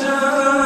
time.